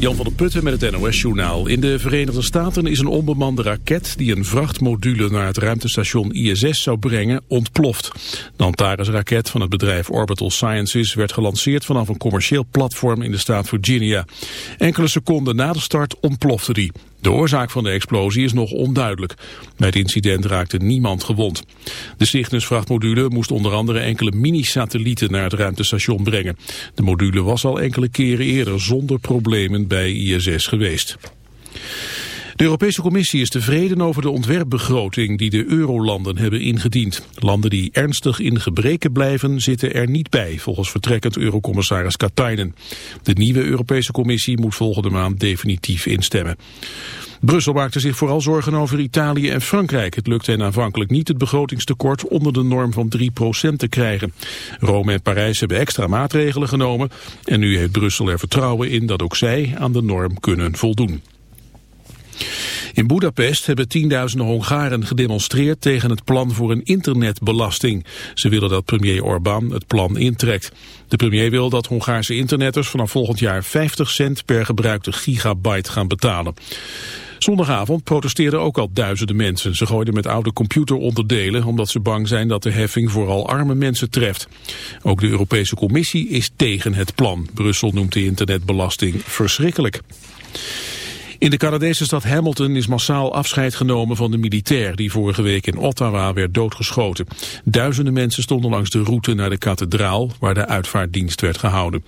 Jan van der Putten met het NOS-journaal. In de Verenigde Staten is een onbemande raket die een vrachtmodule naar het ruimtestation ISS zou brengen ontploft. De Antares-raket van het bedrijf Orbital Sciences werd gelanceerd vanaf een commercieel platform in de staat Virginia. Enkele seconden na de start ontplofte die. De oorzaak van de explosie is nog onduidelijk. Bij het incident raakte niemand gewond. De Cygnus-vrachtmodule moest onder andere enkele mini-satellieten naar het ruimtestation brengen. De module was al enkele keren eerder zonder problemen bij ISS geweest. De Europese Commissie is tevreden over de ontwerpbegroting die de eurolanden hebben ingediend. Landen die ernstig in gebreken blijven zitten er niet bij, volgens vertrekkend eurocommissaris Katainen. De nieuwe Europese Commissie moet volgende maand definitief instemmen. Brussel maakte zich vooral zorgen over Italië en Frankrijk. Het lukte hen aanvankelijk niet het begrotingstekort onder de norm van 3% te krijgen. Rome en Parijs hebben extra maatregelen genomen en nu heeft Brussel er vertrouwen in dat ook zij aan de norm kunnen voldoen. In Budapest hebben tienduizenden Hongaren gedemonstreerd tegen het plan voor een internetbelasting. Ze willen dat premier Orbán het plan intrekt. De premier wil dat Hongaarse internetters vanaf volgend jaar 50 cent per gebruikte gigabyte gaan betalen. Zondagavond protesteerden ook al duizenden mensen. Ze gooiden met oude computeronderdelen omdat ze bang zijn dat de heffing vooral arme mensen treft. Ook de Europese Commissie is tegen het plan. Brussel noemt de internetbelasting verschrikkelijk. In de Canadese stad Hamilton is massaal afscheid genomen van de militair die vorige week in Ottawa werd doodgeschoten. Duizenden mensen stonden langs de route naar de kathedraal waar de uitvaartdienst werd gehouden.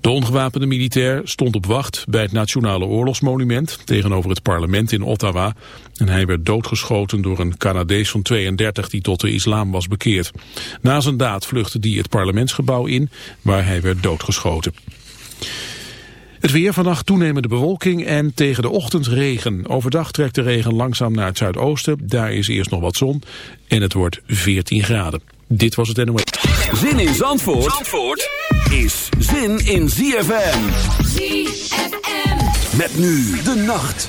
De ongewapende militair stond op wacht bij het Nationale Oorlogsmonument tegenover het parlement in Ottawa. En hij werd doodgeschoten door een Canadees van 32 die tot de islam was bekeerd. Na zijn daad vluchtte die het parlementsgebouw in waar hij werd doodgeschoten. Het weer vannacht toenemende bewolking en tegen de ochtend regen. Overdag trekt de regen langzaam naar het zuidoosten. Daar is eerst nog wat zon en het wordt 14 graden. Dit was het NOS. Zin in Zandvoort, Zandvoort is zin in ZFM. ZFM. Met nu de nacht.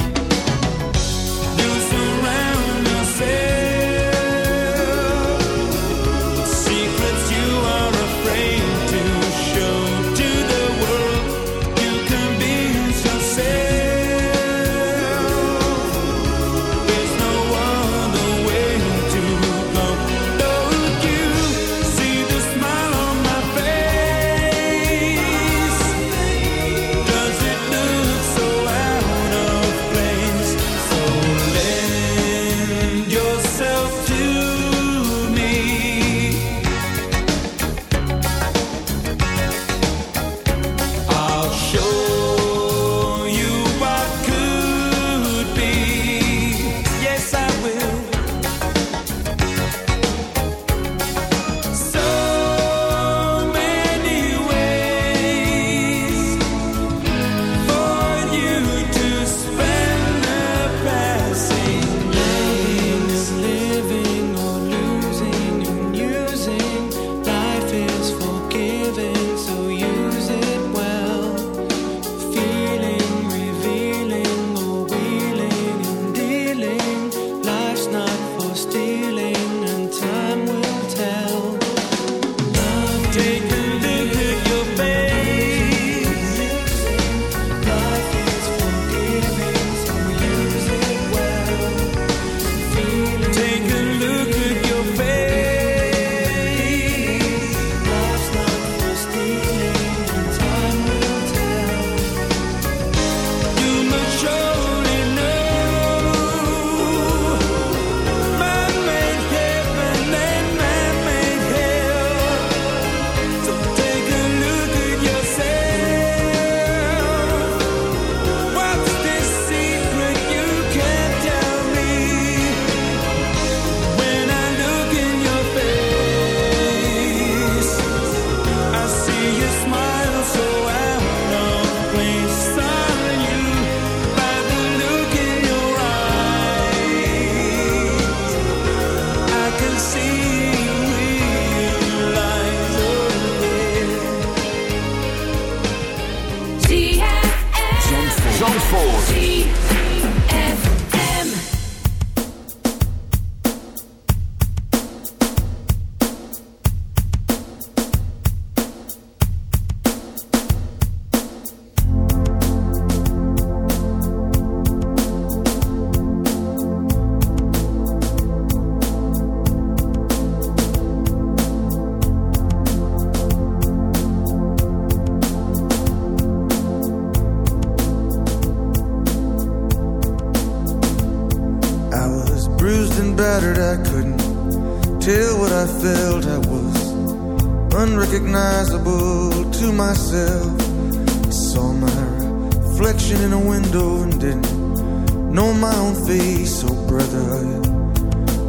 didn't know my own face. Oh, brother,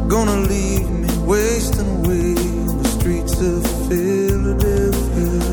gonna leave me wasting away on the streets of Philadelphia?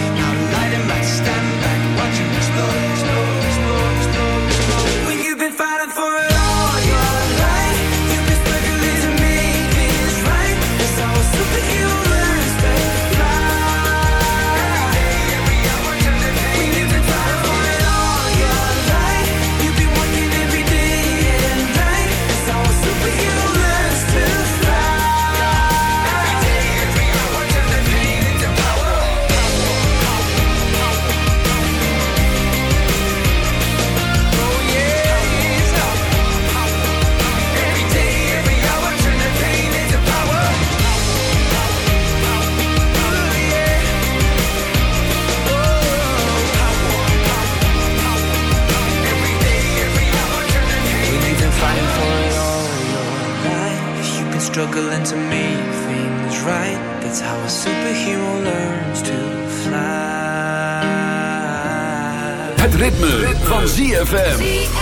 struggling to make things right. That's how a superhero learns to fly. Het ritme, ritme. van ZFM.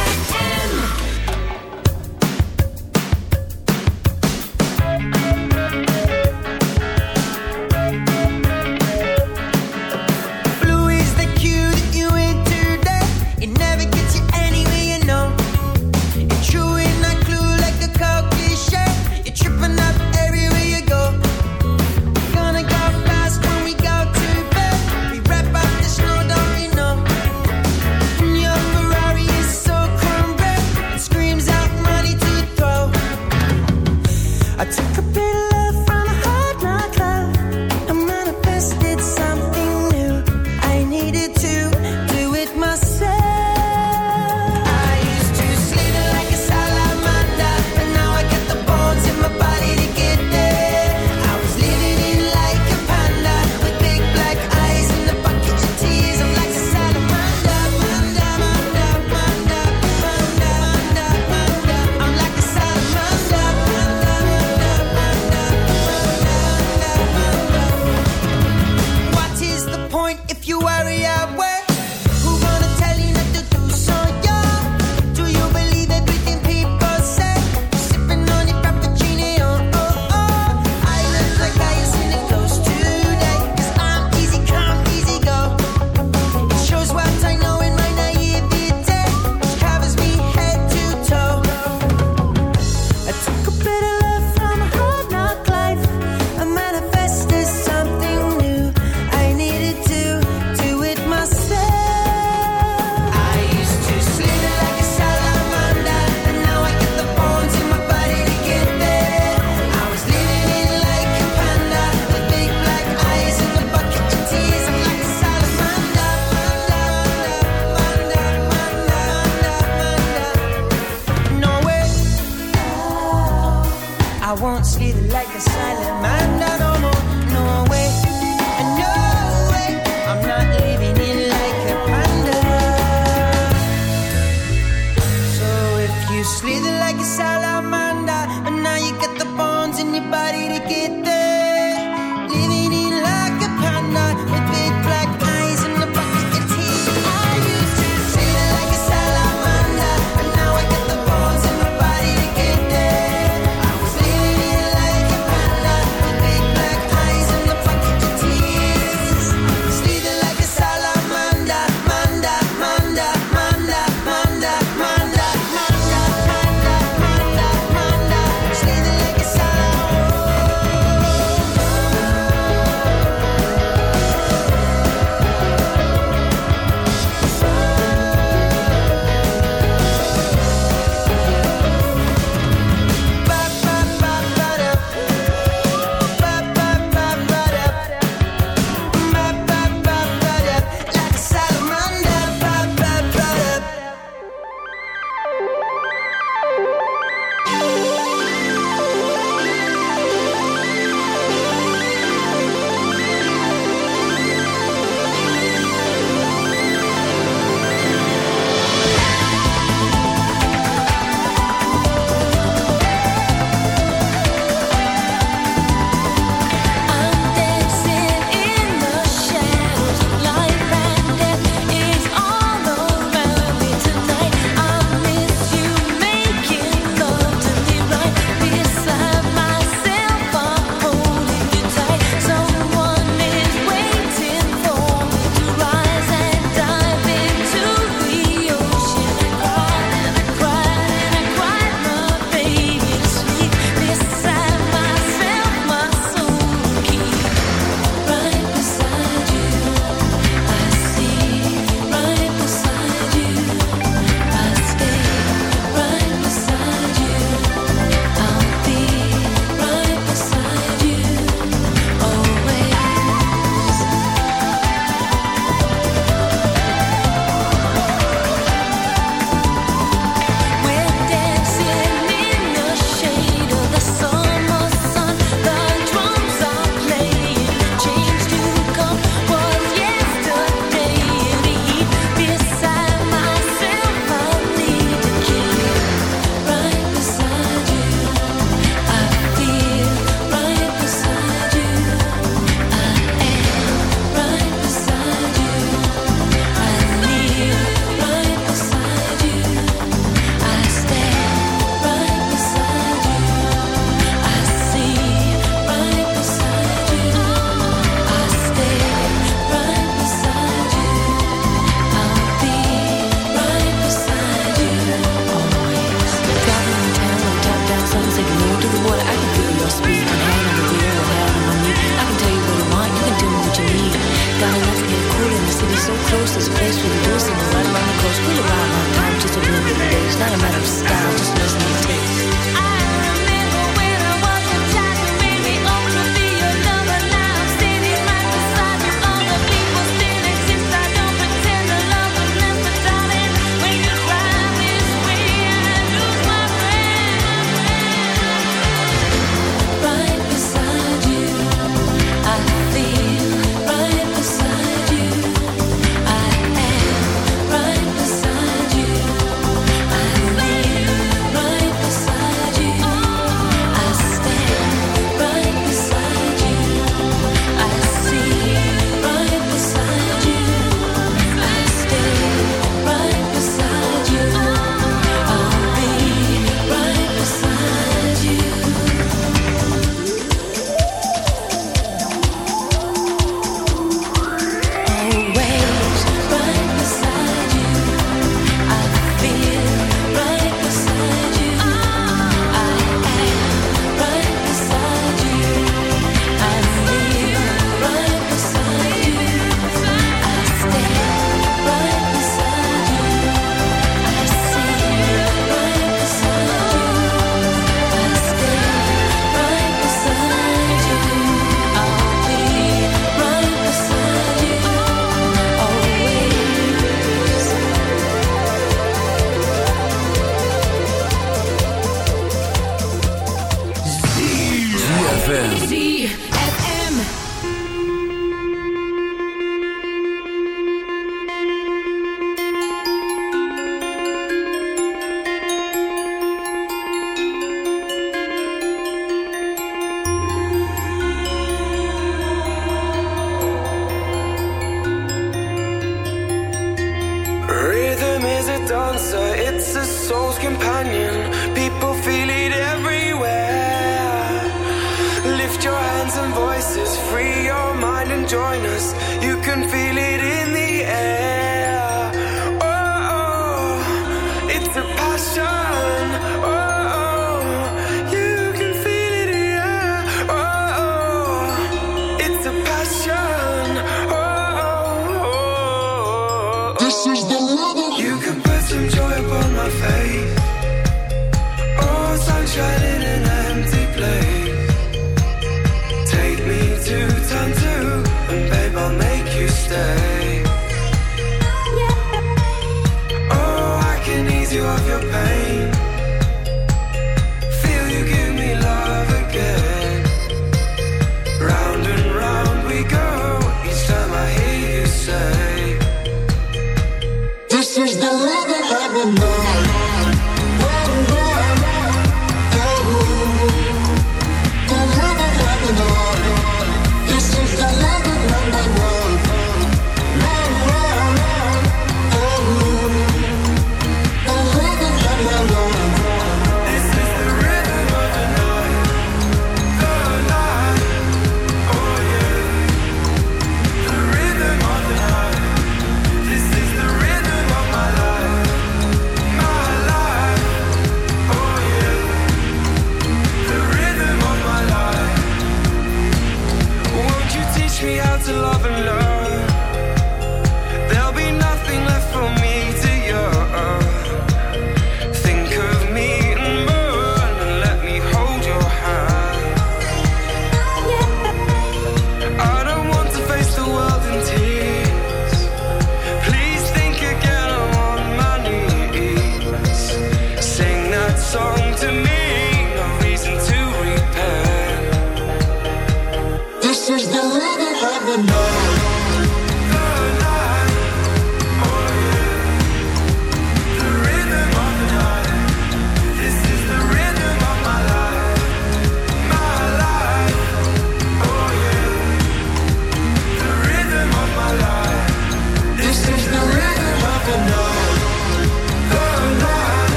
you slither like a salad.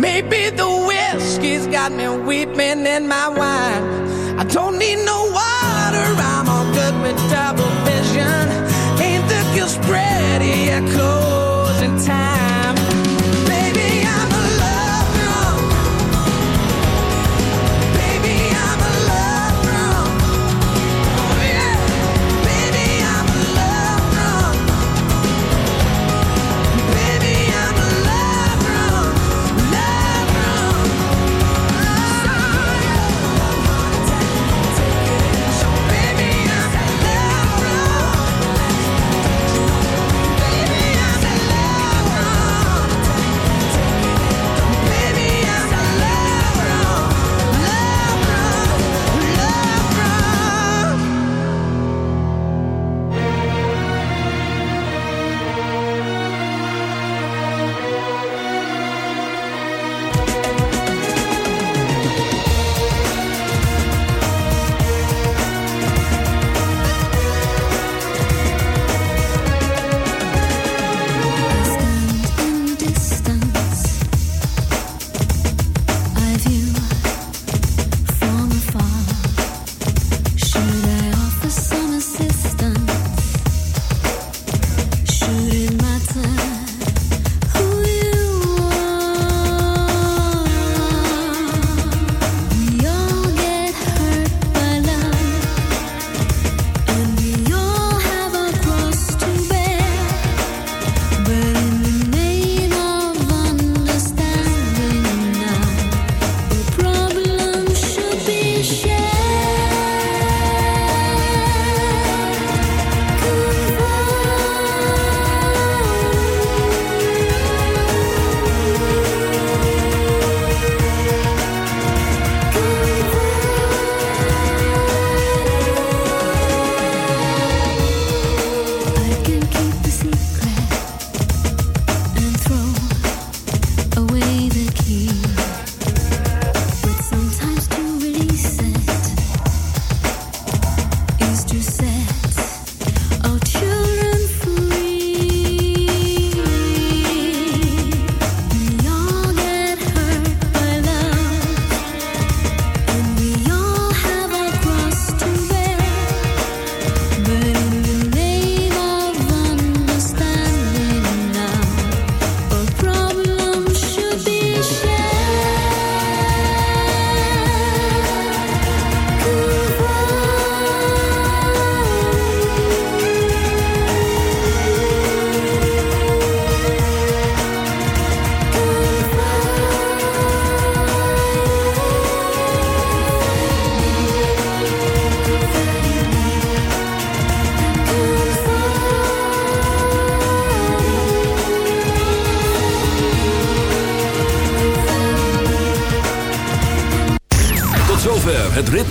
Maybe the whiskey's got me weeping in my wine. I don't need no water, I'm all good with double vision. Ain't the girl's pretty, yeah.